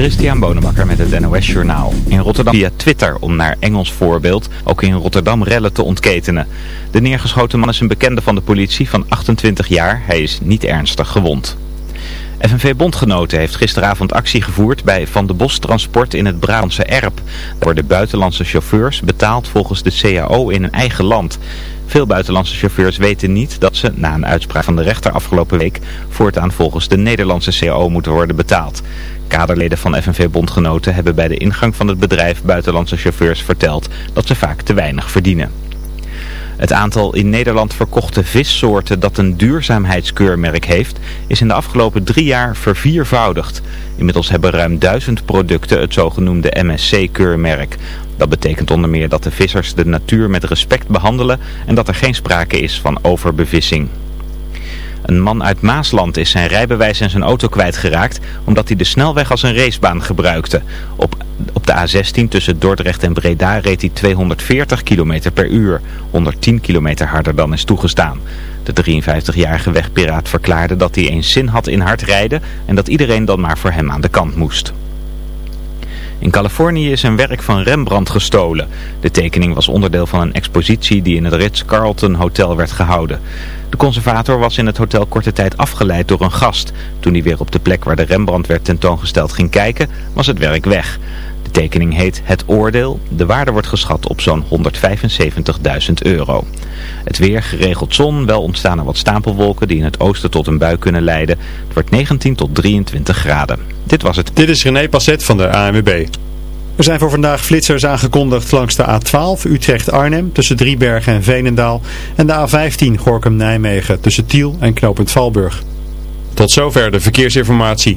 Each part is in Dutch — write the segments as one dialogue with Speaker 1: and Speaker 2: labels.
Speaker 1: Christian Bonenbakker met het NOS Journaal. In Rotterdam via Twitter om naar Engels voorbeeld ook in Rotterdam rellen te ontketenen. De neergeschoten man is een bekende van de politie van 28 jaar. Hij is niet ernstig gewond. FNV Bondgenoten heeft gisteravond actie gevoerd bij Van de Bos Transport in het Brabantse Erp. Daar worden buitenlandse chauffeurs betaald volgens de CAO in hun eigen land. Veel buitenlandse chauffeurs weten niet dat ze, na een uitspraak van de rechter afgelopen week, voortaan volgens de Nederlandse CAO moeten worden betaald. Kaderleden van FNV Bondgenoten hebben bij de ingang van het bedrijf buitenlandse chauffeurs verteld dat ze vaak te weinig verdienen. Het aantal in Nederland verkochte vissoorten dat een duurzaamheidskeurmerk heeft, is in de afgelopen drie jaar verviervoudigd. Inmiddels hebben ruim duizend producten het zogenoemde MSC-keurmerk. Dat betekent onder meer dat de vissers de natuur met respect behandelen en dat er geen sprake is van overbevissing. Een man uit Maasland is zijn rijbewijs en zijn auto kwijtgeraakt omdat hij de snelweg als een racebaan gebruikte. Op, op de A16 tussen Dordrecht en Breda reed hij 240 km per uur, 110 km harder dan is toegestaan. De 53-jarige wegpiraat verklaarde dat hij eens zin had in hard rijden en dat iedereen dan maar voor hem aan de kant moest. In Californië is een werk van Rembrandt gestolen. De tekening was onderdeel van een expositie die in het Ritz-Carlton Hotel werd gehouden. De conservator was in het hotel korte tijd afgeleid door een gast. Toen hij weer op de plek waar de Rembrandt werd tentoongesteld ging kijken, was het werk weg. De tekening heet Het Oordeel. De waarde wordt geschat op zo'n 175.000 euro. Het weer, geregeld zon, wel ontstaan er wat stapelwolken die in het oosten tot een bui kunnen leiden. Het wordt 19 tot 23 graden. Dit was het.
Speaker 2: Dit is René Passet van de ANWB. Er zijn voor vandaag flitsers aangekondigd langs de A12 Utrecht-Arnhem tussen Driebergen en Veenendaal en de A15 Gorkum-Nijmegen tussen Tiel en Knopend Valburg. Tot zover de verkeersinformatie.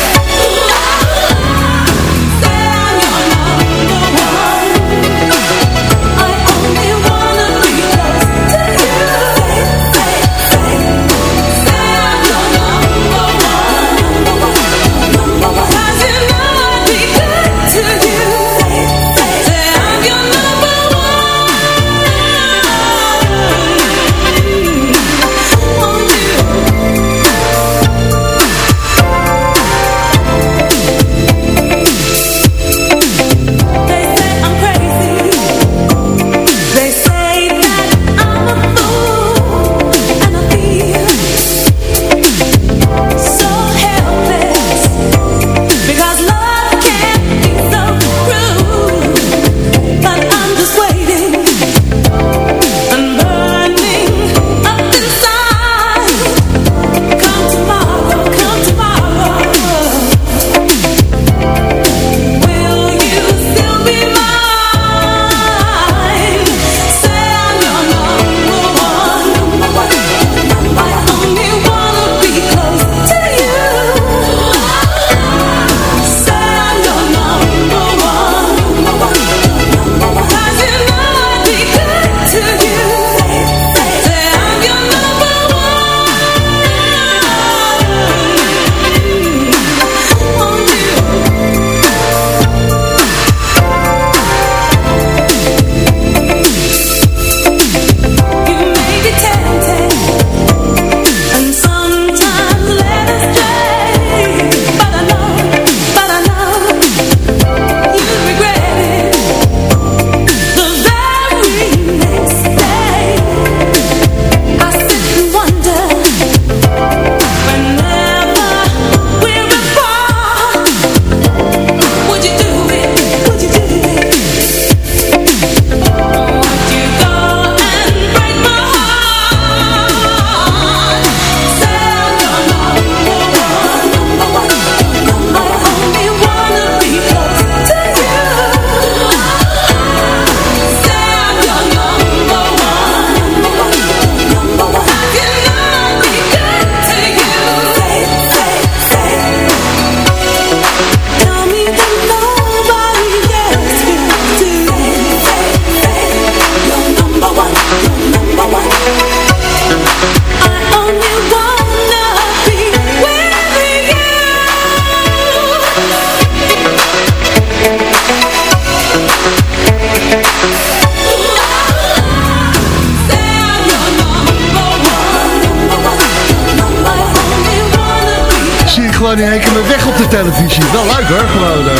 Speaker 3: Televisie. Wel leuk hoor, gewoon. Uh.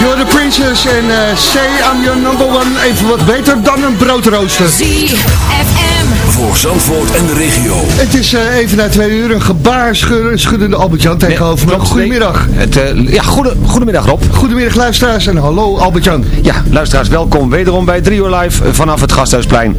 Speaker 3: You're the Princess en uh, Say I'm Your Number One. Even wat beter dan een broodrooster.
Speaker 4: Voor Zandvoort en de regio.
Speaker 3: Het is uh, even na twee uur een gebaar schuddende Albert-Jan tegenover me. Goedemiddag.
Speaker 5: Het, uh, ja, goede, goedemiddag Rob.
Speaker 3: Goedemiddag luisteraars en hallo Albert-Jan.
Speaker 5: Ja, luisteraars welkom wederom bij 3 uur live vanaf het Gasthuisplein.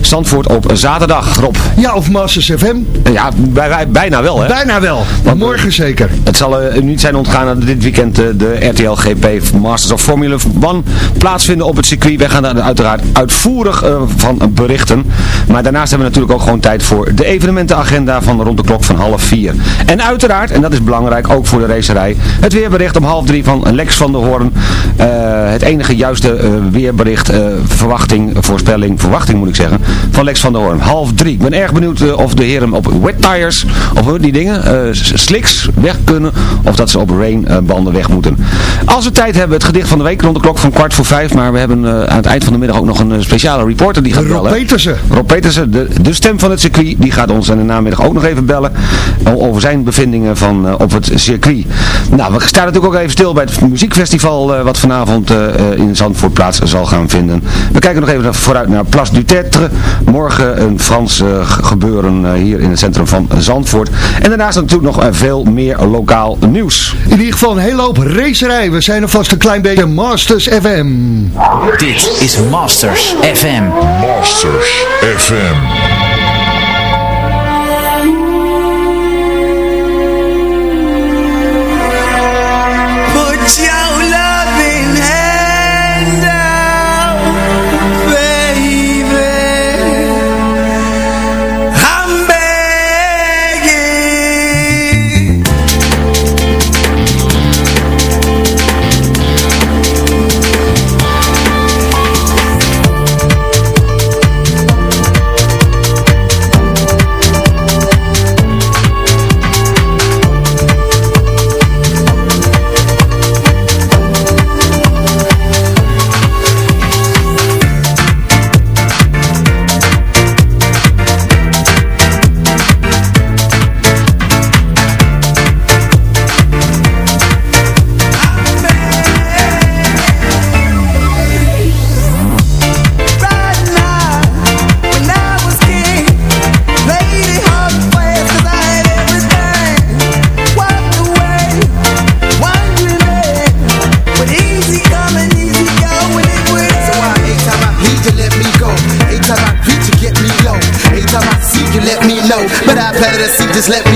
Speaker 5: Zandvoort op zaterdag, Rob.
Speaker 3: Ja, of Masters FM.
Speaker 5: Ja, bij, bijna wel hè.
Speaker 3: Bijna wel, maar morgen zeker.
Speaker 5: Het zal uh, niet zijn ontgaan dat dit weekend de RTL GP Masters of Formula 1 plaatsvinden op het circuit. Wij gaan daar uiteraard uitvoerig van berichten. Maar daarnaast hebben we natuurlijk ook gewoon tijd voor de evenementenagenda van rond de klok van half vier. En uiteraard, en dat is belangrijk ook voor de racerij, het weerbericht om half drie van Lex van der Hoorn. Uh, het enige juiste uh, weerbericht, uh, verwachting, voorspelling, verwachting moet ik zeggen, van Lex van der Hoorn. Half drie. Ik ben erg benieuwd of de heren op wet tires, of die dingen, slicks weg kunnen, of dat ze op rainbanden weg moeten. Als we tijd hebben, het gedicht van de week rond de klok van kwart voor vijf, maar we hebben aan het eind van de middag ook nog een speciale reporter die gaat
Speaker 3: Rob
Speaker 5: bellen.
Speaker 3: Petersen.
Speaker 5: Rob Petersen, de, de stem van het circuit, die gaat ons in de namiddag ook nog even bellen over zijn bevindingen van, uh, op het circuit. Nou, we staan natuurlijk ook even stil bij het muziekfestival uh, wat vanavond uh, in Zandvoort plaats zal gaan vinden. We kijken nog even vooruit naar Place du Tetre. Morgen een Frans gebeuren hier in het centrum van Zandvoort. En daarnaast natuurlijk nog veel meer lokaal nieuws.
Speaker 3: In ieder geval een hele hoop racerij. We zijn alvast een klein beetje Masters FM.
Speaker 6: Dit is Masters FM.
Speaker 7: Masters FM. Vim.
Speaker 8: Just let me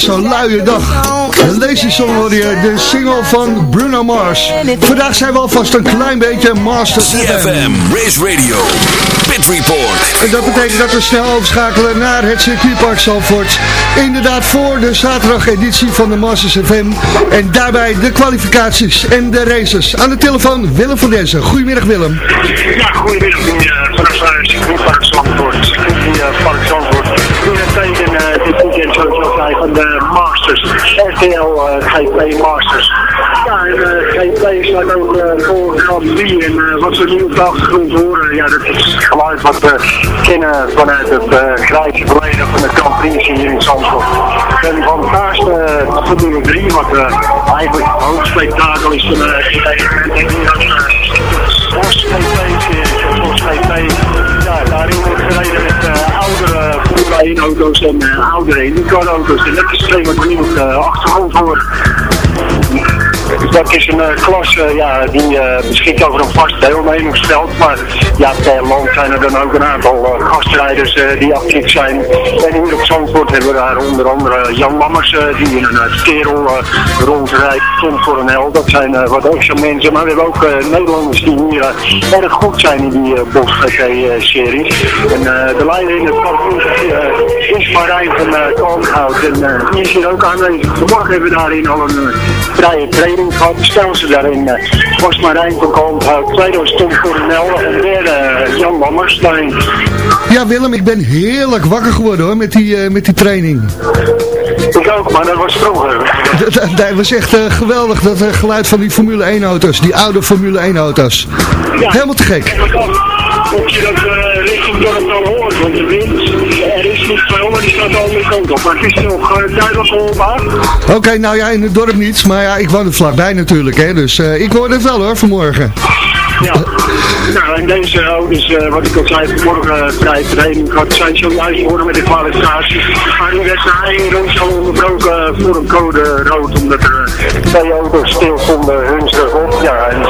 Speaker 3: zo'n luie dag. De Lazy Song hoor de single van Bruno Mars. Vandaag zijn we alvast een klein beetje Masters
Speaker 9: CFM, Race Radio, Pit Report.
Speaker 3: En dat betekent dat we snel overschakelen naar het circuitpark Zandvoort. Inderdaad voor de zaterdageditie van de Masters FM. En daarbij de kwalificaties en de races. Aan de telefoon Willem van Denzen. Goedemiddag Willem.
Speaker 10: Ja, goedemiddag. Uh, vanaf uh, circuitpark Zandvoort. Circuitpark Zandvoort. In het teken uh, dit weekend zoals je al zei van de Masters. RTL uh, GP Masters. Ja, en uh, GP staat ook uh, voor Grand Prix. En uh, wat we nu op de achtergrond horen, ja, dat is het wat we kennen vanuit het uh, grijze verleden van de Grand hier in Zandvoort. En van de kaarste uh, Formule 3, wat uh, eigenlijk het hoofdspektakel is van uh, het ja, daarin wordt gereden met oudere Formule 1 auto's en oudere IndyCar auto's. En dat is wat nu op de achtergrond horen. Dus dat is een uh, klasse ja, die uh, beschikt over een vast deelnemersveld. Maar ja, per land zijn er dan ook een aantal gastrijders die actief zijn. En hier op Zandvoort hebben we daar onder andere Jan Lammers die in een kerel rondrijdt. Tom Coronel, dat zijn wat extra mensen. Maar we hebben ook Nederlanders die hier erg goed zijn in die uh, GG-serie. en de leider in het parcours is Marijn van uh. En die is hier ook aanwezig. Vanmorgen hebben we daarin al een vrije training Stel ze daarin uh, was Marijn van Kalmhout. Tweede was Tom Coronel. En derde uh, Jan Lammers. Daarin.
Speaker 3: Ja Willem, ik ben heerlijk wakker geworden hoor met die, uh, met die training.
Speaker 10: Ik ook, maar dat was vroeger.
Speaker 3: Dat, dat was echt uh, geweldig, dat uh, geluid van die Formule 1 auto's, die oude Formule 1 auto's. Ja. Helemaal te gek.
Speaker 10: Of je dat richting dorp dan hoort, want de wind, die staat kant op. Maar het is nog uh, duidelijk hoorbaar.
Speaker 3: Oké, nou ja, in het dorp niets. Maar ja, ik woon er vlakbij natuurlijk. Hè, dus uh, ik hoor het wel hoor, vanmorgen.
Speaker 10: Ja, nou en deze auto's, uh, wat ik al zei, vanmorgen vrij training gehad, zijn zojuist geworden met de kwalificatie. Maar nu werd na één race al onderbroken voor een code rood, omdat er twee auto's stil stonden, hunstig op. Ja, en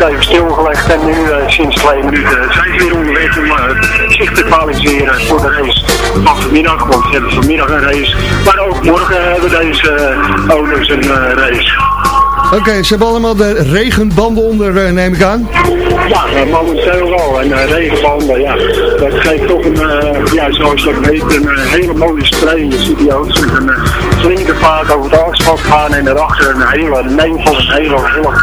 Speaker 10: werd even stilgelegd en nu uh, sinds twee minuten zijn ze weer onderweg om zich te kwalificeren voor de race van vanmiddag, want ze hebben vanmiddag een race. Maar ook morgen hebben deze auto's een race.
Speaker 3: Oké, okay, ze hebben allemaal de regenbanden onder, uh, neem ik aan?
Speaker 10: Ja, momenteel wel. En uh, regenbanden, ja. Dat geeft toch een, uh, ja, zoals dat heet, een hele mooie spray. Je ziet die auto's met een flinke vaart over het asfalt gaan en daarachter een hele nevel, een hele hillig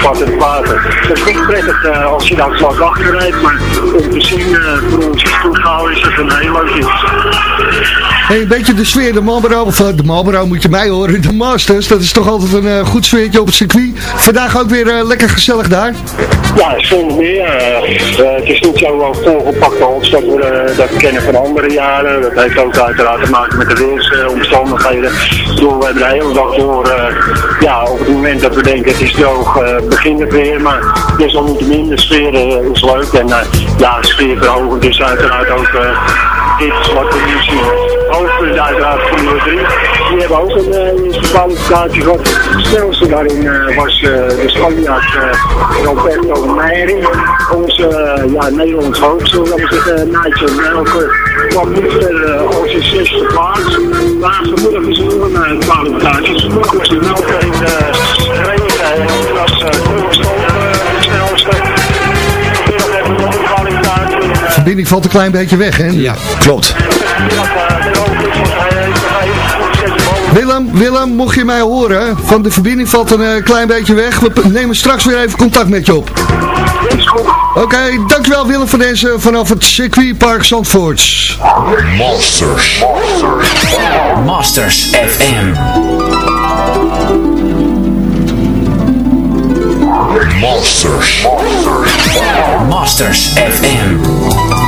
Speaker 10: van het water. Dat is niet prettig als je daar vlak achter rijdt, maar om te zien voor ons is het een heel leuk iets.
Speaker 3: Hey, een beetje de sfeer, de Marlboro, of de Marlboro moet je mij horen, de Masters, dat is toch altijd een goed sfeertje op het circuit. Vandaag ook weer uh, lekker gezellig daar.
Speaker 10: Ja, zonder meer. Uh, het is niet zo wel volgepakt als dat we dat kennen van andere jaren. Dat heeft ook uiteraard te maken met de weersomstandigheden. Door we hebben de hele dag door, ja, op het moment dat we denken het is droog, begint het weer. Maar desalniettemin, de sfeer is leuk. En ja, sfeer verhogen dus uiteraard ook dit wat we nu zien. Hoogpunt uiteraard Formule 3. Die hebben ook een uh, eerste kwalificatie gehad. De snelste daarin uh, was uh, de Spanjaard uh, Roberto Meijering. Onze ja, Nederlands hoogste, dat was het Nigel Melker. kwam niet verder als een zesde plaats. Maar vanmiddag is er nog een kwalificatie. Dus vanmiddag was de Melker in de regen en dat was Koolstof de snelste.
Speaker 3: De verbinding valt een klein beetje weg, hè?
Speaker 5: Ja, klopt.
Speaker 3: Willem, Willem, mocht je mij horen, van de verbinding valt een uh, klein beetje weg. We nemen straks weer even contact met je op. Oké, okay, dankjewel Willem van deze vanaf het circuitpark Zandvoort.
Speaker 7: Masters.
Speaker 6: Masters FM.
Speaker 7: Masters.
Speaker 6: Masters FM.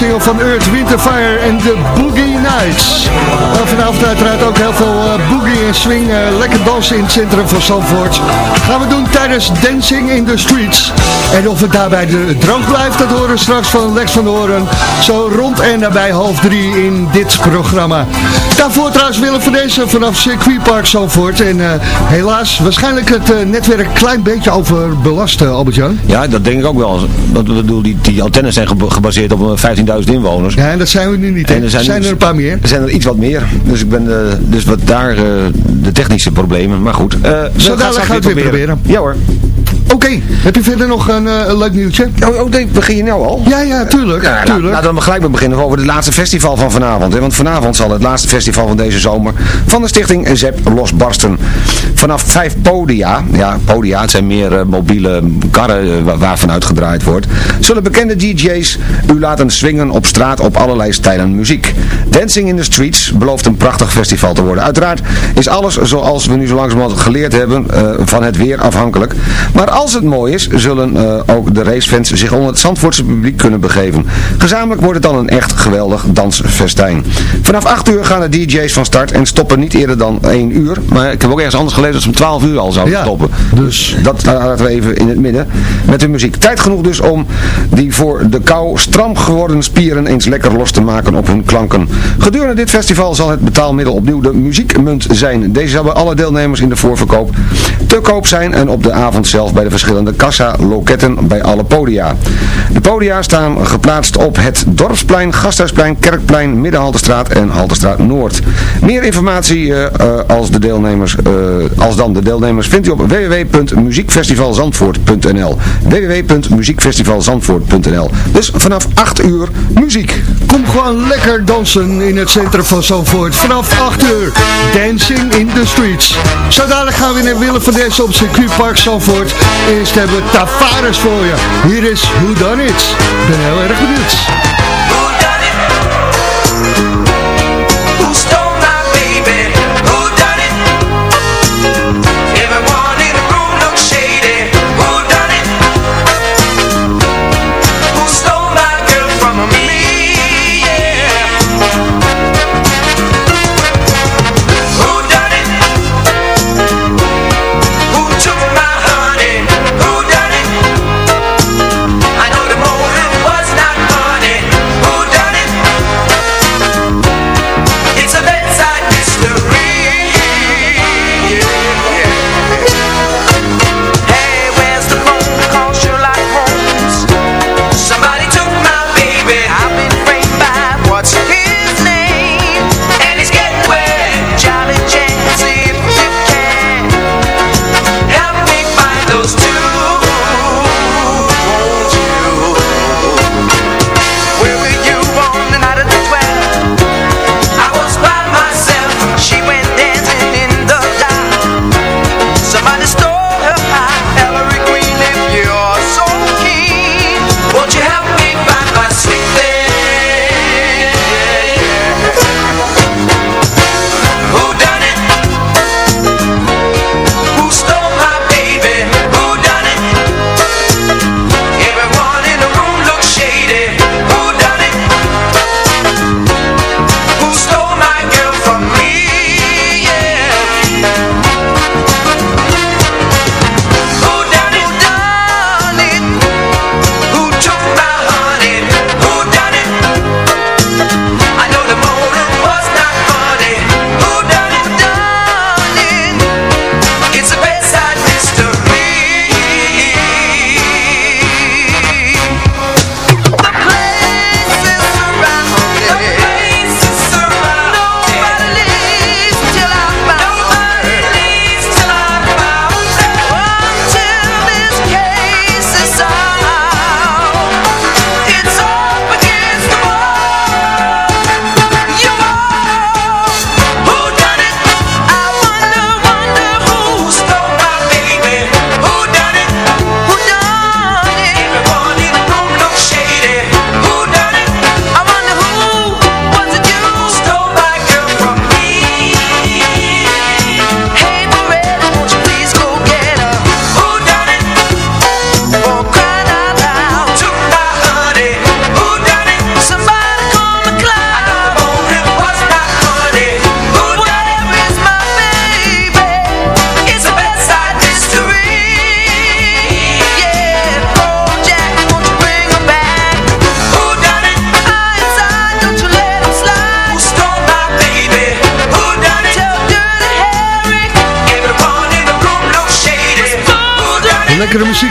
Speaker 3: Nieuwe single van Earth, Winter Fire en de Boogie Nights. Vanavond uiteraard ook heel veel uh, boogie en swing, lekker dansen in het centrum van Zandvoort. Gaan we doen tijdens Dancing in the Streets. En of het daarbij de droog blijft, dat horen we straks van Lex van Horen. Zo rond en nabij half drie in dit programma. Daarvoor trouwens willen van deze vanaf circuitpark Zandvoort. En uh, helaas waarschijnlijk het netwerk een klein beetje overbelast, Albert-Jan.
Speaker 5: Ja, dat denk ik ook wel. Dat, bedoel, die, die antennes zijn gebaseerd op 15.000 inwoners.
Speaker 3: Ja, en dat zijn we nu niet. En er zijn, zijn er een paar meer.
Speaker 5: Er zijn er iets wat meer. Dus ik ben uh, dus wat daar de technische problemen. Maar goed. Uh,
Speaker 3: Zo dadelijk gaan we het weer proberen.
Speaker 5: Ja hoor.
Speaker 3: Oké, okay. heb je verder nog een, uh, leuk nieuwtje?
Speaker 5: Oh, oh nee, begin je nou al?
Speaker 3: Ja, ja, tuurlijk. Ja, tuurlijk.
Speaker 5: Laten we gelijk maar beginnen over het laatste festival van vanavond. Hè? Want vanavond zal het laatste festival van deze zomer van de stichting ZEP losbarsten. Vanaf vijf podia, ja, podia, het zijn meer uh, mobiele karren uh, waarvan uitgedraaid wordt, zullen bekende DJ's u laten swingen op straat op allerlei stijlen muziek. Dancing in the Streets belooft een prachtig festival te worden. Uiteraard is alles zoals we nu zo langzamerhand geleerd hebben van het weer afhankelijk. Maar als het mooi is, zullen uh, ook de racefans zich onder het Zandvoortse publiek kunnen begeven. Gezamenlijk wordt het dan een echt geweldig dansfestijn. Vanaf 8 uur gaan de DJ's van start en stoppen niet eerder dan 1 uur. Maar ik heb ook ergens anders gelezen dat ze om 12 uur al zouden
Speaker 3: ja,
Speaker 5: stoppen.
Speaker 3: Dus
Speaker 5: dat laten we even in het midden met de muziek. Tijd genoeg dus om die voor de kou stram geworden spieren eens lekker los te maken op hun klanken. Gedurende dit festival zal het betaalmiddel opnieuw de muziekmunt zijn. Deze zal bij alle deelnemers in de voorverkoop te koop zijn en op de avond zelf bij de verschillende kassa-loketten bij alle podia. De podia staan geplaatst op het Dorpsplein, Gasthuisplein, Kerkplein, Middenhaltestraat en Haltestraat Noord. Meer informatie uh, uh, als, de deelnemers, uh, als dan de deelnemers vindt u op www.muziekfestivalzandvoort.nl www.muziekfestivalzandvoort.nl Dus vanaf 8 uur muziek.
Speaker 3: Kom gewoon lekker dansen in het centrum van Zandvoort. Vanaf 8 uur. Dancing in the streets. Zo dadelijk gaan we naar Willem van Dessen op circuitpark Zandvoort. Eerst hebben we Tavares voor je. Hier is Done It. Ik ben heel erg benieuwd.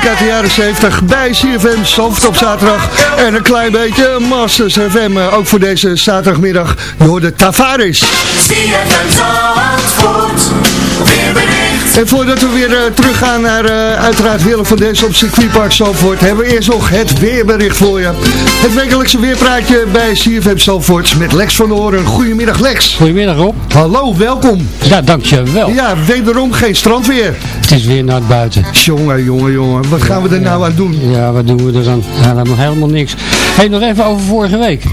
Speaker 3: Muziek uit de jaren 70 bij CFM Soft op zaterdag. En een klein beetje Masters FM, eh, ook voor deze zaterdagmiddag. Je hoorde Tavares. En voordat we weer uh, teruggaan naar uh, uiteraard Willem van Des op circuitpark Zandvoort, hebben we eerst nog het weerbericht voor je. Het wekelijkse weerpraatje bij CFM Zandvoort met Lex van Hoorn. Goedemiddag Lex.
Speaker 11: Goedemiddag Rob.
Speaker 3: Hallo, welkom.
Speaker 11: Ja, dankjewel.
Speaker 3: Ja, wederom geen strandweer.
Speaker 11: Het is weer naar buiten.
Speaker 3: Jongen, jongen, jongen. Wat gaan we er nou aan doen?
Speaker 11: Ja, wat doen we er aan? Ja, helemaal niks. Hé, nog even over vorige week.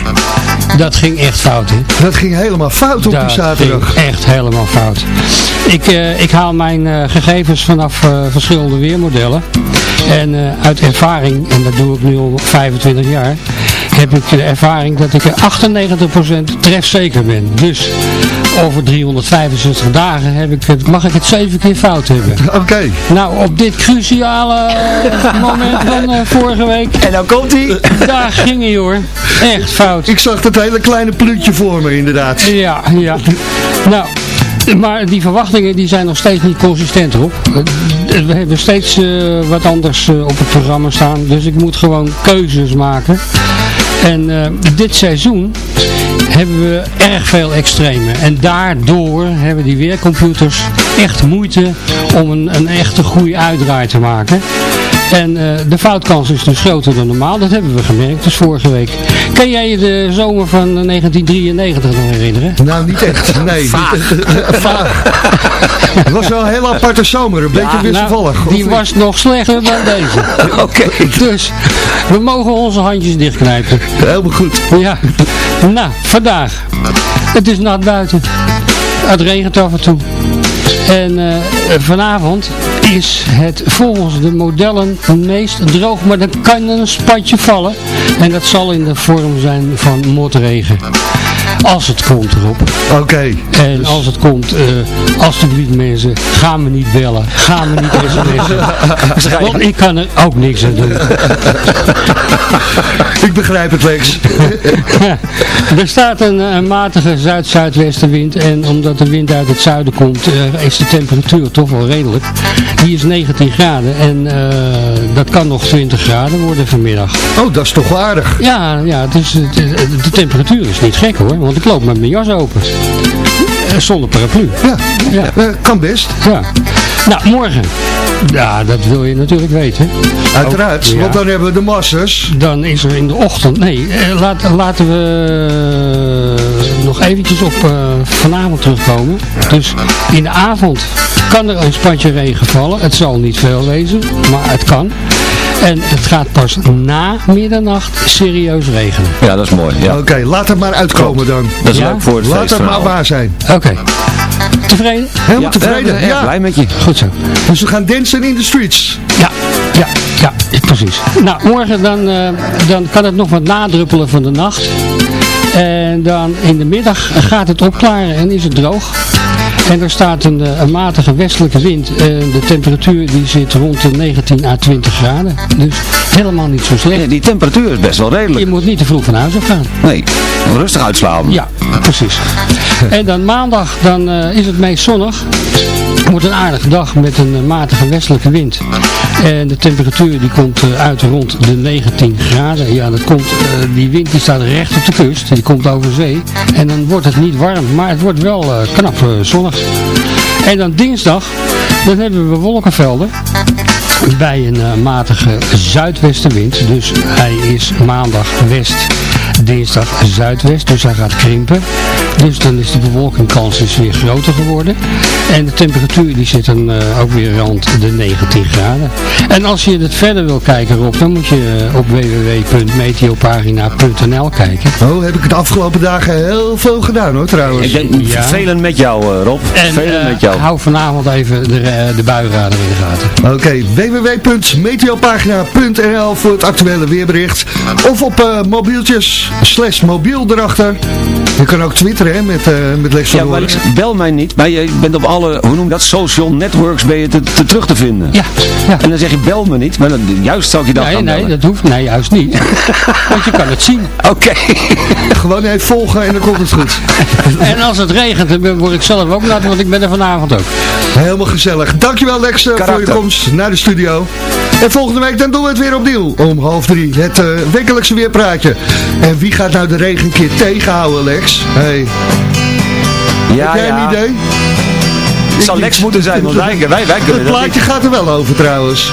Speaker 11: Dat ging echt fout, hè?
Speaker 3: Dat ging helemaal fout op
Speaker 11: dat
Speaker 3: die zaterdag.
Speaker 11: Ging echt helemaal fout. Ik, uh, ik haal mijn uh, gegevens vanaf uh, verschillende weermodellen. En uit ervaring, en dat doe ik nu al 25 jaar, heb ik de ervaring dat ik er 98% trefzeker ben. Dus over 365 dagen heb ik het, mag ik het 7 keer fout hebben.
Speaker 3: Oké. Okay.
Speaker 11: Nou, op dit cruciale moment van uh, vorige week.
Speaker 5: En dan komt hij.
Speaker 11: Daar ging hij hoor. Echt fout.
Speaker 3: Ik zag dat hele kleine plutje voor me inderdaad.
Speaker 11: Ja, ja. Nou, maar die verwachtingen die zijn nog steeds niet consistent op. We hebben steeds uh, wat anders uh, op het programma staan. Dus ik moet gewoon keuzes maken. En uh, dit seizoen hebben we erg veel extreme. En daardoor hebben die weercomputers echt moeite om een, een echte goede uitdraai te maken. En uh, de foutkans is dus groter dan normaal. Dat hebben we gemerkt, dus vorige week. Kan jij je de zomer van 1993 nog herinneren?
Speaker 3: Nou, niet echt. Nee.
Speaker 11: Vaag.
Speaker 3: Vaag. Het was wel een heel aparte zomer. Een beetje ja, wisselvallig.
Speaker 11: Nou, die was nog slechter dan deze.
Speaker 3: Oké. Okay.
Speaker 11: Dus, we mogen onze handjes dichtknijpen.
Speaker 3: Helemaal goed.
Speaker 11: Ja. Nou, vandaag. Het is nat buiten. Het regent af en toe. En uh, vanavond is het volgens de modellen meest droog, maar er kan een spatje vallen. En dat zal in de vorm zijn van motregen. Als het komt erop.
Speaker 3: Oké. Okay,
Speaker 11: en dus... als het komt, uh, alsjeblieft mensen, ga me niet bellen. Ga me niet sms'en. Want ik kan er ook niks aan doen.
Speaker 3: ik begrijp het, Lex.
Speaker 11: er staat een, een matige zuid-zuidwestenwind. En omdat de wind uit het zuiden komt, uh, is de temperatuur toch wel redelijk. Die is 19 graden. En uh, dat kan nog 20 graden worden vanmiddag.
Speaker 3: Oh, dat is toch aardig.
Speaker 11: Ja, ja het is, de, de temperatuur is niet gek hoor. Want ik loop met mijn jas open. Zonder paraplu.
Speaker 3: Ja, ja. Uh, kan best.
Speaker 11: Ja. Nou, morgen. Ja, dat wil je natuurlijk weten.
Speaker 3: Uiteraard, Ook, want dan hebben we de Masters.
Speaker 11: Dan is er in de ochtend... Nee, eh, laat, laten we nog eventjes op uh, vanavond terugkomen. Dus in de avond kan er een spatje regen vallen. Het zal niet veel wezen, maar het kan. En het gaat pas na middernacht serieus regenen.
Speaker 5: Ja, dat is mooi. Ja.
Speaker 3: Oké, okay, laat het maar uitkomen dan.
Speaker 5: Dat is ja? leuk voor het
Speaker 3: Laat het maar waar zijn.
Speaker 11: Oké. Okay. Tevreden?
Speaker 3: Helemaal ja, tevreden, ja.
Speaker 5: Blij met je.
Speaker 11: Goed zo.
Speaker 3: Dus we gaan dansen in de streets.
Speaker 11: Ja, ja, ja, precies. Nou, morgen dan, uh, dan kan het nog wat nadruppelen van de nacht. En dan in de middag gaat het opklaren en is het droog. En er staat een, een matige westelijke wind. En de temperatuur die zit rond de 19 à 20 graden. Dus helemaal niet zo slecht.
Speaker 5: Nee, die temperatuur is best wel redelijk.
Speaker 11: Je moet niet te vroeg van huis op gaan.
Speaker 5: Nee, rustig uitslaan.
Speaker 11: Ja, precies. en dan maandag dan uh, is het meest zonnig. Het wordt een aardige dag met een matige westelijke wind. En de temperatuur die komt uit rond de 19 graden. Ja, dat komt, die wind die staat recht op de kust. Die komt over zee. En dan wordt het niet warm, maar het wordt wel knap zonnig. En dan dinsdag, dan hebben we wolkenvelden bij een matige zuidwestenwind. Dus hij is maandag west dinsdag zuidwest, dus hij gaat krimpen. Dus dan is de bewolkingkans dus weer groter geworden. En de temperatuur die zit dan uh, ook weer rond de 19 graden. En als je het verder wil kijken Rob, dan moet je uh, op www.meteopagina.nl kijken.
Speaker 3: Oh, heb ik de afgelopen dagen heel veel gedaan hoor trouwens.
Speaker 5: Ik denk ja. vervelend met jou uh, Rob.
Speaker 11: En
Speaker 5: vervelend met jou.
Speaker 11: hou vanavond even de, de in de gaten.
Speaker 3: Oké, okay, www.meteopagina.nl voor het actuele weerbericht. Of op mobieltjes slash mobiel erachter. Je kan ook twitteren hè, met, uh, met Lex van
Speaker 5: Ja, maar bel mij niet. Maar je bent op alle, hoe noem je dat, social networks ben je te, te terug te vinden.
Speaker 11: Ja, ja.
Speaker 5: En dan zeg je bel me niet. Maar dan, juist zou ik je dat
Speaker 11: nee,
Speaker 5: gaan
Speaker 11: Nee,
Speaker 5: bellen.
Speaker 11: dat hoeft. Nee, juist niet. Want je kan het zien.
Speaker 5: Oké. Okay.
Speaker 3: Gewoon even volgen en dan komt het goed.
Speaker 11: en als het regent, dan word ik zelf ook nat, want ik ben er vanavond ook.
Speaker 3: Helemaal gezellig. Dankjewel Lex Karakter. voor je komst naar de studio.
Speaker 12: En volgende week dan doen we het weer opnieuw. Om half drie. Het uh, wekelijkse weerpraatje. En wie gaat nou de regen keer tegenhouden, Lex? Hey.
Speaker 5: Ja,
Speaker 12: Heb jij een idee?
Speaker 5: Het zal Lex moeten zijn, want wij, wij, wij kunnen
Speaker 12: Het plaatje gaat er wel over trouwens.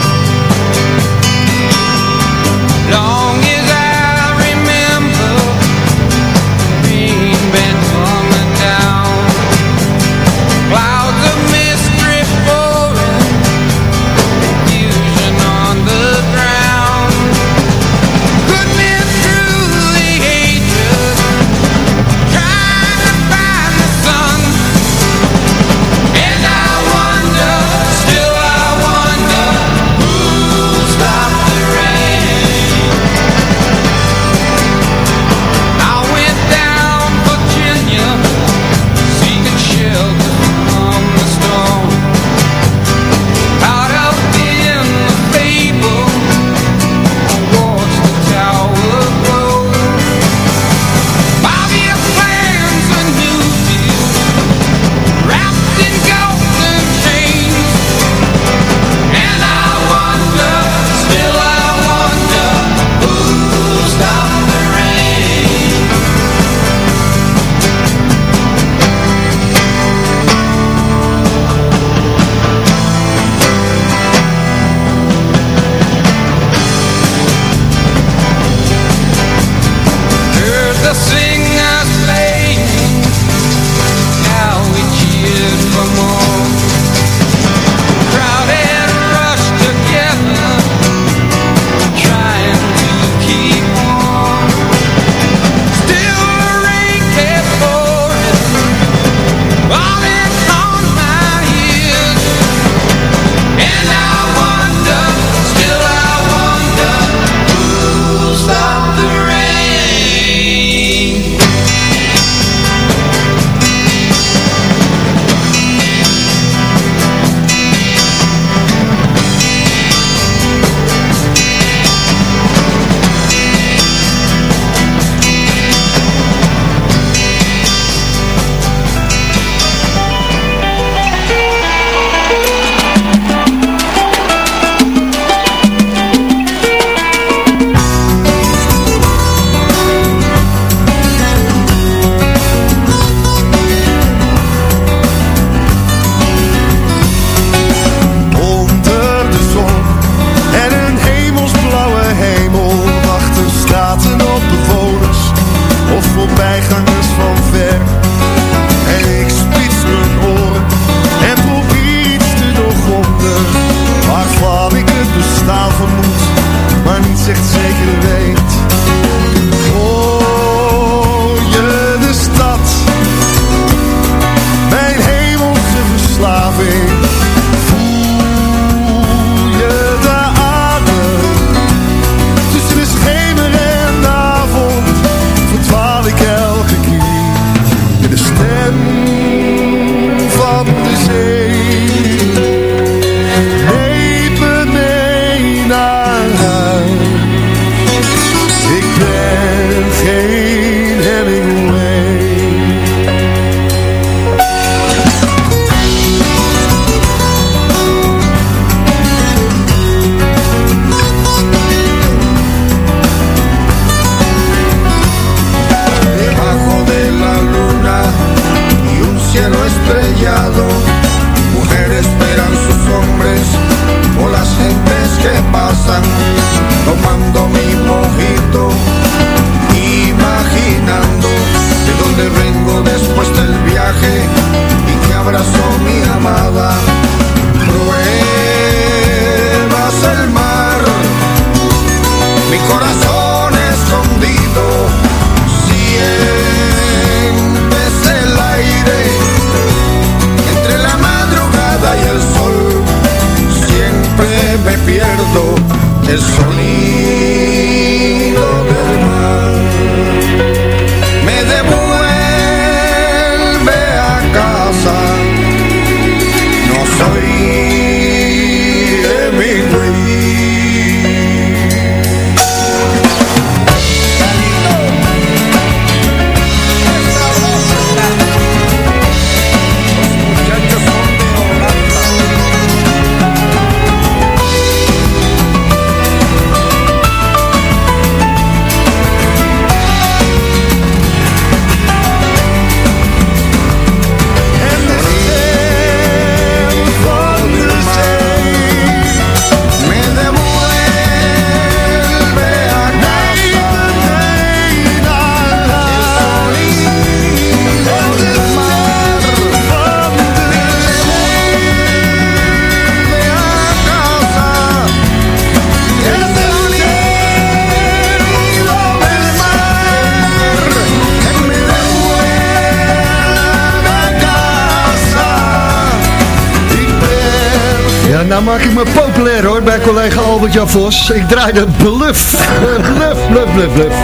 Speaker 3: Nou maak ik me populair hoor bij collega Albert-Jan Vos. Ik draai de bluff. bluff, bluff, bluff, bluff.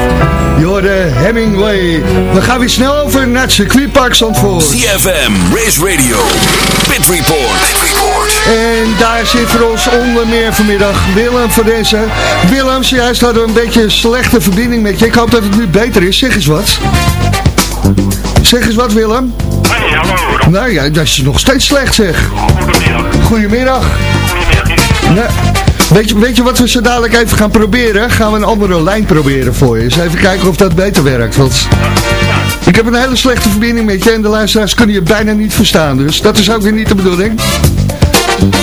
Speaker 3: Je hoorde Hemingway. We gaan weer snel over naar het circuitpark Zandvoort.
Speaker 9: CFM, Race Radio, Pit Report. Pit Report.
Speaker 3: En daar zit voor ons onder meer vanmiddag Willem van deze. Willem, zojuist hadden we een beetje een slechte verbinding met je. Ik hoop dat het nu beter is. Zeg eens wat. Zeg eens wat, Willem.
Speaker 10: Hey, hallo.
Speaker 3: Nou ja, dat is nog steeds slecht zeg.
Speaker 10: Goedemiddag.
Speaker 3: Goedemiddag. Weet je, weet je wat we zo dadelijk even gaan proberen? Gaan we een andere lijn proberen voor je. Dus even kijken of dat beter werkt. Want ik heb een hele slechte verbinding met je en de luisteraars kunnen je bijna niet verstaan. Dus dat is ook weer niet de bedoeling.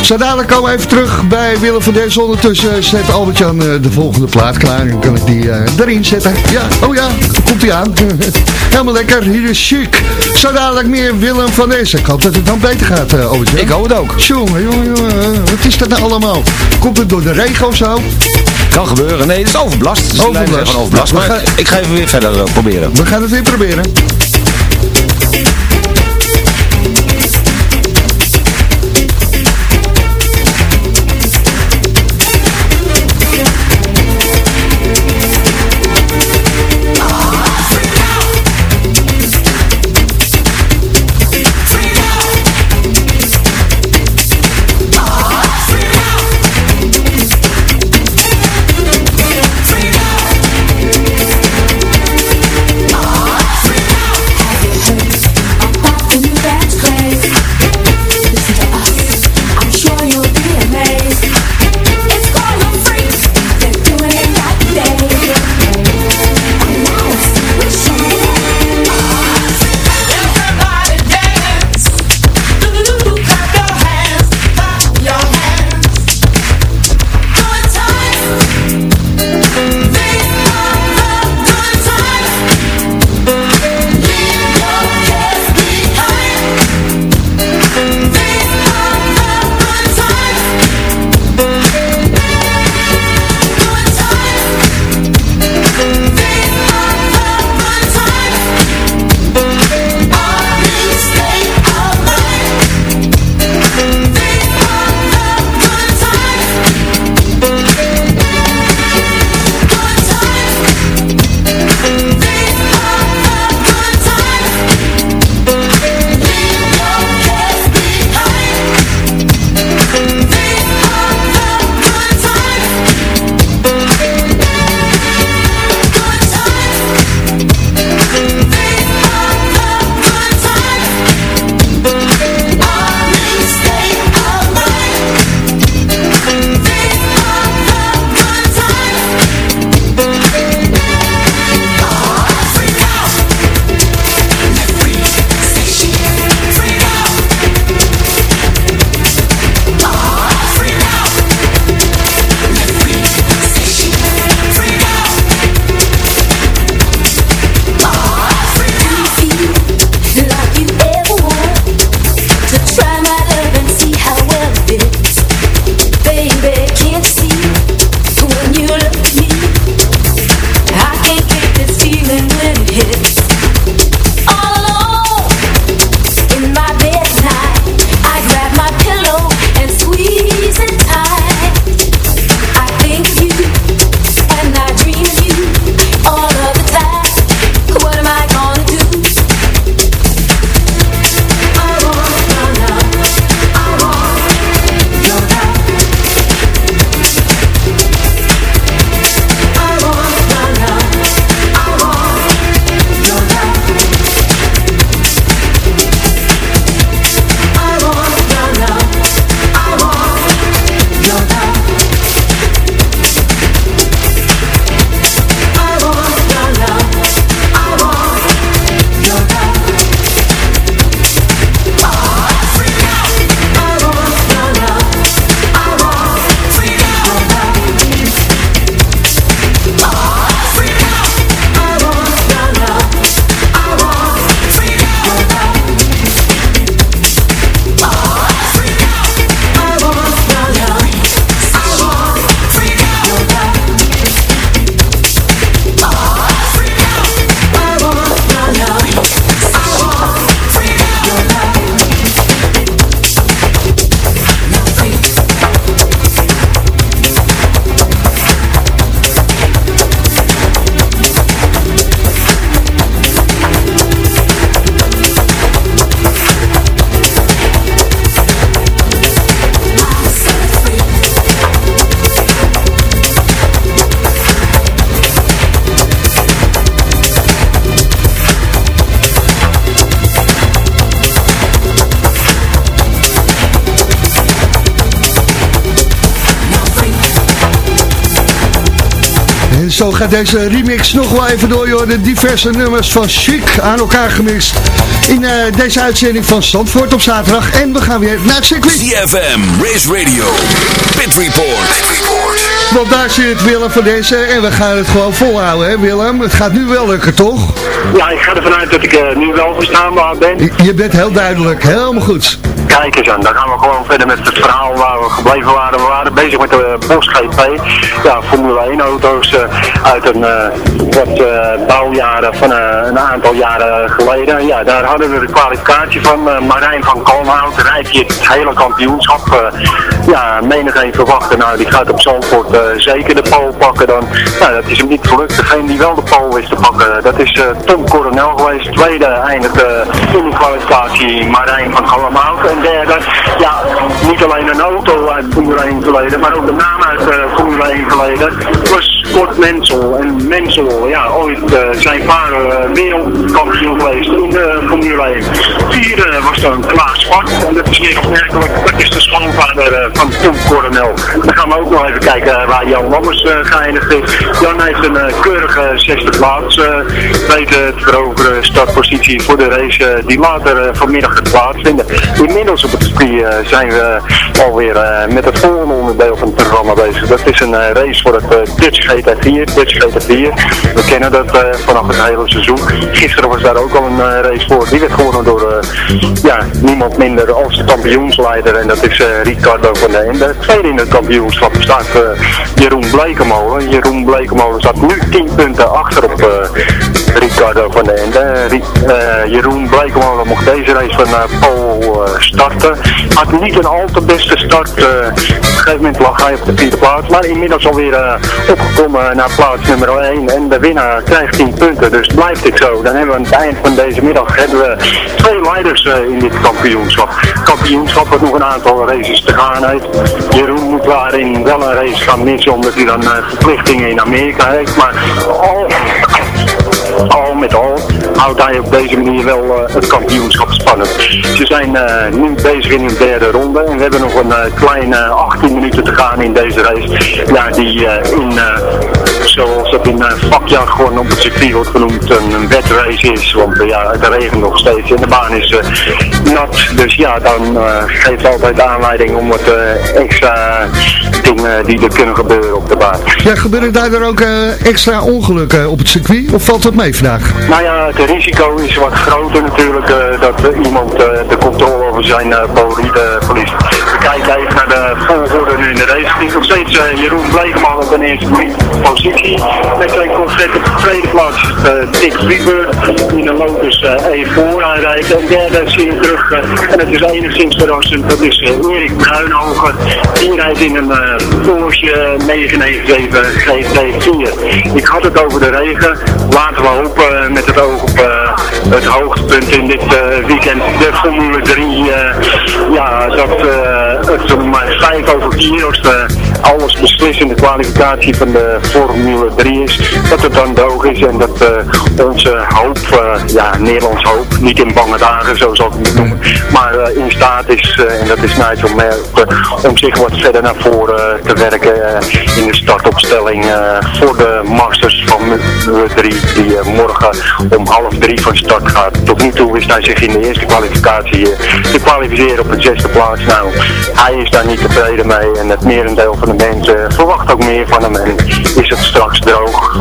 Speaker 3: Zo dadelijk komen we even terug bij Willem van deze. Ondertussen zet Albert-Jan eh, de volgende plaat klaar. En dan kan ik die eh, erin zetten. Ja, oh ja, komt hij aan. Helemaal lekker, hier is chic. Zo dadelijk meer Willem van deze. Ik hoop dat het dan beter gaat, uh, Albert-Jan.
Speaker 5: Ik hoop het ook.
Speaker 3: Jongen, jongen, jongen. Wat is dat nou allemaal? Komt het door de regen of zo?
Speaker 5: Kan gebeuren. Nee, het is overbelast. Dus
Speaker 3: Overbelast.
Speaker 5: overbelast. Maar ik ga even weer verder proberen.
Speaker 3: We gaan het weer proberen. En zo gaat deze remix nog wel even door, joh. De diverse nummers van Chic aan elkaar gemixt. In uh, deze uitzending van Zandvoort op zaterdag. En we gaan weer naar het circuit.
Speaker 9: CFM, Race Radio, Pit Report. Pit Report.
Speaker 3: Want daar zit Willem van deze en we gaan het gewoon volhouden, hè Willem? Het gaat nu wel lukken, toch?
Speaker 10: Ja, ik ga ervan uit dat ik uh, nu wel verstaanbaar ben.
Speaker 3: Je, je bent heel duidelijk, helemaal goed.
Speaker 10: Kijk eens aan, dan gaan we gewoon verder met het verhaal waar we gebleven waren. We waren bezig met de Bosch GP. Ja, Formule 1 auto's uh, uit een uh, wat bouwjaren van een aantal jaren geleden. Ja, daar hadden we de kwalificatie van. Marijn van Kalmhout rijdt het hele kampioenschap. ja, menig een verwachten, nou die gaat op Zandvoort zeker de pole pakken dan. Nou, dat is hem niet gelukt. Degene die wel de pole wist te pakken, dat is Tom Coronel geweest. Tweede eindigde in de kwalificatie Marijn van Kalmhout. En derde, ja, niet alleen een auto uit Formule 1 verleden, maar ook de naam uit uh, Formule 1 verleden, was Kort Mensel. En Mensel, ja, ooit uh, zijn vader uh, wereldkampioen geweest in de Formule 1. Vierde was dan Klaas Zwart, en dat is niet opmerkelijk, dat is de schoonvader van Tom Coronel. Dan gaan we ook nog even kijken waar Jan Lammers geëindigd is. Jan heeft een keurige zesde plaats weten te veroveren startpositie voor de race die later vanmiddag gaat plaatsvinden. Inmiddels op het circuit uh, zijn we alweer uh, met het volgende onderdeel van het programma bezig. Dat is een uh, race voor het Dutch GT4. Dutch GT4. We kennen dat vanaf het hele seizoen. Gisteren was daar ook al een race voor. Die werd gewonnen door ja, niemand minder als de kampioensleider. En dat is Ricardo van der Ende. Tweede in het kampioenschap staat Jeroen Blekemolen. Jeroen Blekemolen staat nu 10 punten achter op Ricardo van der Ende. Jeroen Blekemolen mocht deze race van Paul starten. Had niet een al te beste start. Uh, op een gegeven moment lag hij op de vierde plaats. Maar inmiddels alweer uh, opgekomen naar plaats nummer 1. En de winnaar krijgt 10 punten. Dus blijft dit zo. Dan hebben we aan het eind van deze middag hebben we twee leiders uh, in dit kampioenschap. Kampioenschap wat nog een aantal races te gaan heeft. Jeroen moet daarin wel een race gaan missen. Omdat hij dan verplichtingen in Amerika heeft. Maar al al met al houdt hij op deze manier wel uh, het kampioenschap spannend. Ze zijn uh, nu bezig in hun derde ronde en we hebben nog een uh, kleine 18 minuten te gaan in deze race. Ja, die in, zoals dat in vakjargon op het circuit wordt genoemd, een, een wedrace is. Want ja, het regent nog steeds en de baan is nat. Dus ja, dan geeft altijd aanleiding om wat extra dingen die er kunnen gebeuren op de baan.
Speaker 3: Ja, gebeuren daar ook extra ongelukken op het circuit? Of valt dat mee vandaag?
Speaker 10: Nou ja, het risico is wat groter natuurlijk uh, dat uh, iemand uh, de controle over zijn bolide verliest. We kijken even naar de volgorde nu in de race. Het is nog steeds Jeroen Blekeman op de eerste positie. Met zijn concert op de tweede plaats Dick Freebird in een Lotus E4 aanrijdt. En derde zie je terug, en het is enigszins verrassend, dat is Erik Bruinhogen. Die rijdt in een Porsche 997 GT4. Ik had het over de regen. Laten we hopen met het oog op het hoogtepunt in dit weekend, de Formule 3. Uh, ja, dat het om 5 over 4 als de alles beslissende kwalificatie van de Formule 3 is, dat het dan droog is en dat onze hoop, ja, Nederlands hoop, niet in bange dagen, zo zal ik noemen, maar in staat is, en dat is Nigel om zich wat verder naar voren te werken in de startopstelling voor de Masters van Formule 3 die morgen om half drie van start gaat. Tot nu toe wist hij zich in de eerste kwalificatie te kwalificeren op de zesde plaats. Nou, hij is daar niet tevreden mee en het merendeel van de mensen verwacht ook meer van hem en is het straks droog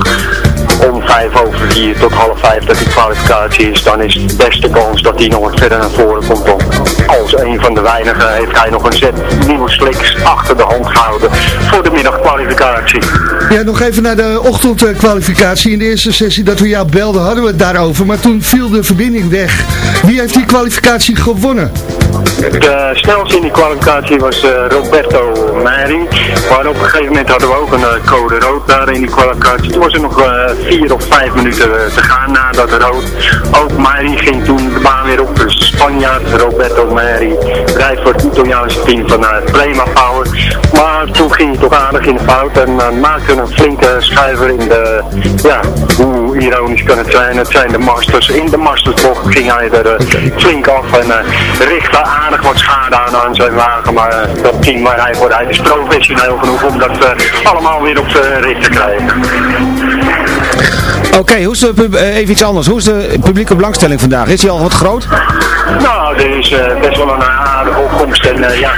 Speaker 10: om vijf over vier tot half vijf dat die kwalificatie is, dan is de beste kans dat hij nog wat verder naar voren komt. Om. Als een van de weinigen heeft hij nog een set nieuwe sliks achter de hand gehouden voor de middagkwalificatie.
Speaker 3: Ja, nog even naar de ochtendkwalificatie. In de eerste sessie dat we jou belden hadden we het daarover, maar toen viel de verbinding weg. Wie heeft die kwalificatie gewonnen?
Speaker 10: De snelste in die kwalificatie was uh, Roberto Mari. Maar op een gegeven moment hadden we ook een uh, code rood daar in die kwalificatie. Toen was er nog uh, vier of vijf minuten te gaan na dat rood. Ook Mari ging toen de baan weer op. Dus Spanjaard Roberto Meri rijdt voor het Italiaanse team van uh, Prema Power. Maar toen ging hij toch aardig in de fout en uh, maakte een flinke schuiver in de, ja, hoe ironisch kan het zijn, het zijn de Masters. In de Mastersbocht ging hij er uh, flink af en richtte aardig wat schade aan aan zijn wagen. Maar dat team waar hij voor is professioneel genoeg om dat allemaal weer op de rit te krijgen.
Speaker 5: Oké, hoe is even iets anders. Hoe is de publieke belangstelling vandaag? Is hij al wat groot?
Speaker 10: Nou, er is uh, best wel een aardige opkomst. En uh, ja,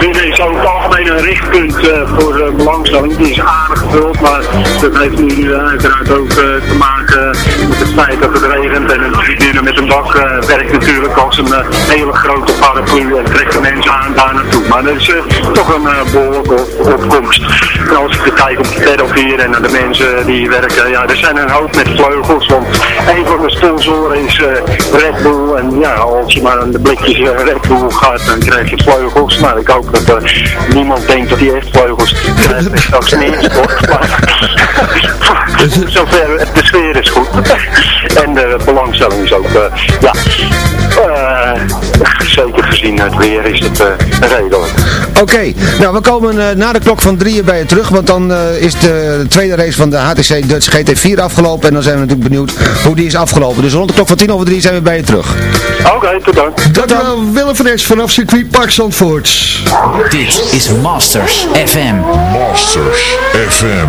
Speaker 10: dit is over het algemeen een richtpunt uh, voor belangstelling. Die is aardig gevuld, maar dat heeft nu uiteraard ook te maken met het feit dat het regent. En een tribune met een dak werkt natuurlijk als een hele grote paraplu en trekt de mensen aan daar naartoe. Maar er is toch een behoorlijke opkomst. En als ik kijk op de pedal hier en naar de mensen die werken, ja, er zijn een hoop met vleugels. Want een van de sponsoren is Red Bull. En ja, als je maar aan de blikjes uh, Red Bull gaat, dan krijg je vleugels. Nou, ik hoop dat uh, niemand denkt dat hij echt vleugels krijgt en straks neerstort. Maar zover, de sfeer is goed. En de belangstelling is ook, uh, ja, zeker gezien het weer is het redelijk.
Speaker 5: Oké, okay, nou we komen na de klok van drieën bij je terug, want dan is de tweede race van de HTC Dutch GT4 afgelopen en dan zijn we natuurlijk benieuwd hoe die is afgelopen. Dus rond de klok van tien over drie zijn we bij je terug.
Speaker 10: Oké, okay, tot dan.
Speaker 3: Dankjewel Willem van Es vanaf circuit Park Zandvoort.
Speaker 6: Dit is Masters FM.
Speaker 7: Masters FM.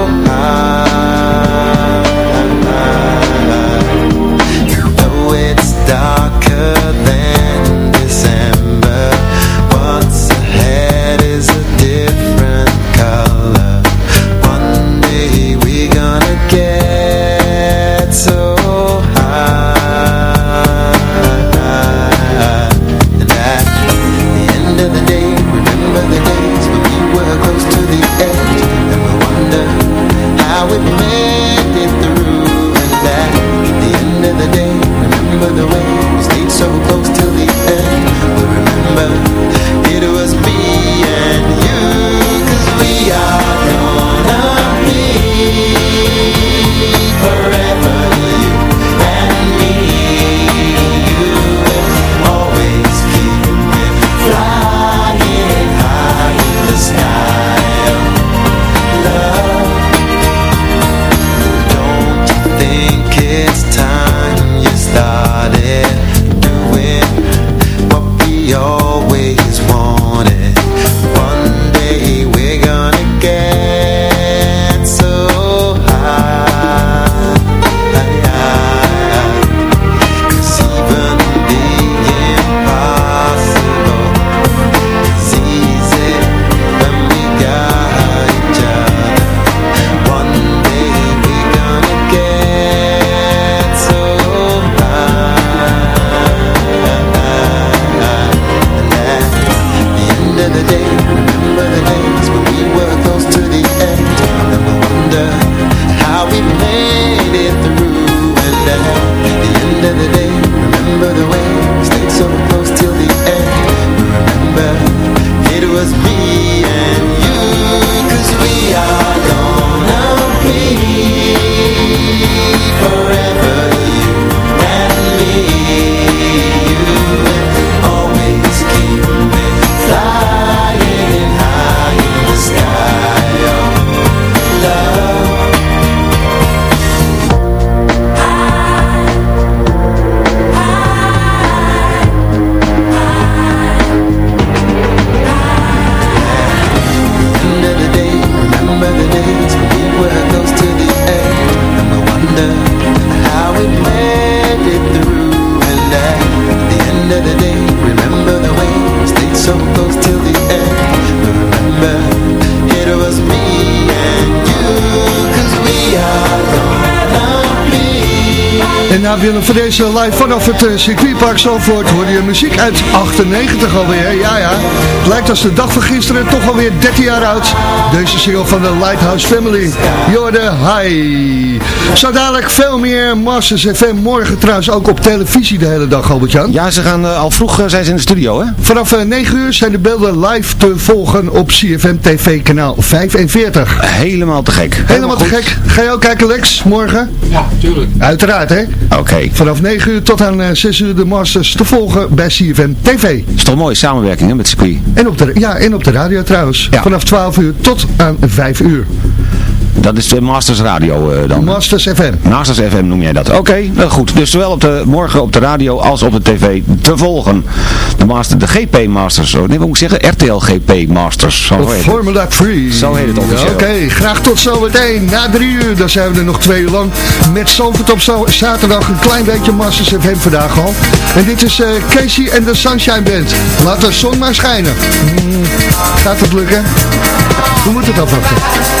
Speaker 12: Ja, Willem, voor deze live vanaf het uh, circuitpark Zalvoort hoorde je muziek uit 98 alweer. Ja, ja. Het lijkt als de dag van gisteren, toch alweer 13 jaar oud. Deze single van de Lighthouse Family. Jorde, hi. Zo dadelijk veel meer Masters FM. Morgen trouwens ook op televisie de hele dag, Albert-Jan.
Speaker 5: Ja, ze gaan uh, al vroeg uh, zijn ze in de studio, hè?
Speaker 12: Vanaf uh, 9 uur zijn de beelden live te volgen op CFM TV kanaal 45.
Speaker 5: Helemaal te gek.
Speaker 12: Helemaal te gek. Ga je ook kijken, Lex, morgen?
Speaker 11: Ja, tuurlijk.
Speaker 12: Uiteraard, hè?
Speaker 5: Oké. Okay.
Speaker 12: Vanaf 9 uur tot aan 6 uur de Masters te volgen bij CFM TV.
Speaker 5: Is toch mooi, samenwerking hè, met circuit.
Speaker 12: En op de, ja, en op de radio trouwens. Ja. Vanaf 12 uur tot aan 5 uur.
Speaker 5: Dat is de Masters Radio uh, dan?
Speaker 12: Masters FM.
Speaker 5: Masters FM noem jij dat. Oké, okay, nou goed. Dus zowel op de, morgen op de radio als op de tv te volgen. De, master, de GP Masters. Oh, nee, wat moet ik zeggen? RTL GP Masters.
Speaker 12: Zo heet Formula 3.
Speaker 5: Zo heet het officieel.
Speaker 12: Oké, okay, graag tot zometeen. Na drie uur, dan zijn we er nog twee uur lang. Met Zalvert op zaterdag een klein beetje Masters FM vandaag al. En dit is uh, Casey en de Sunshine Band. Laat de zon maar schijnen. Hmm, gaat het lukken? We moeten het afwachten.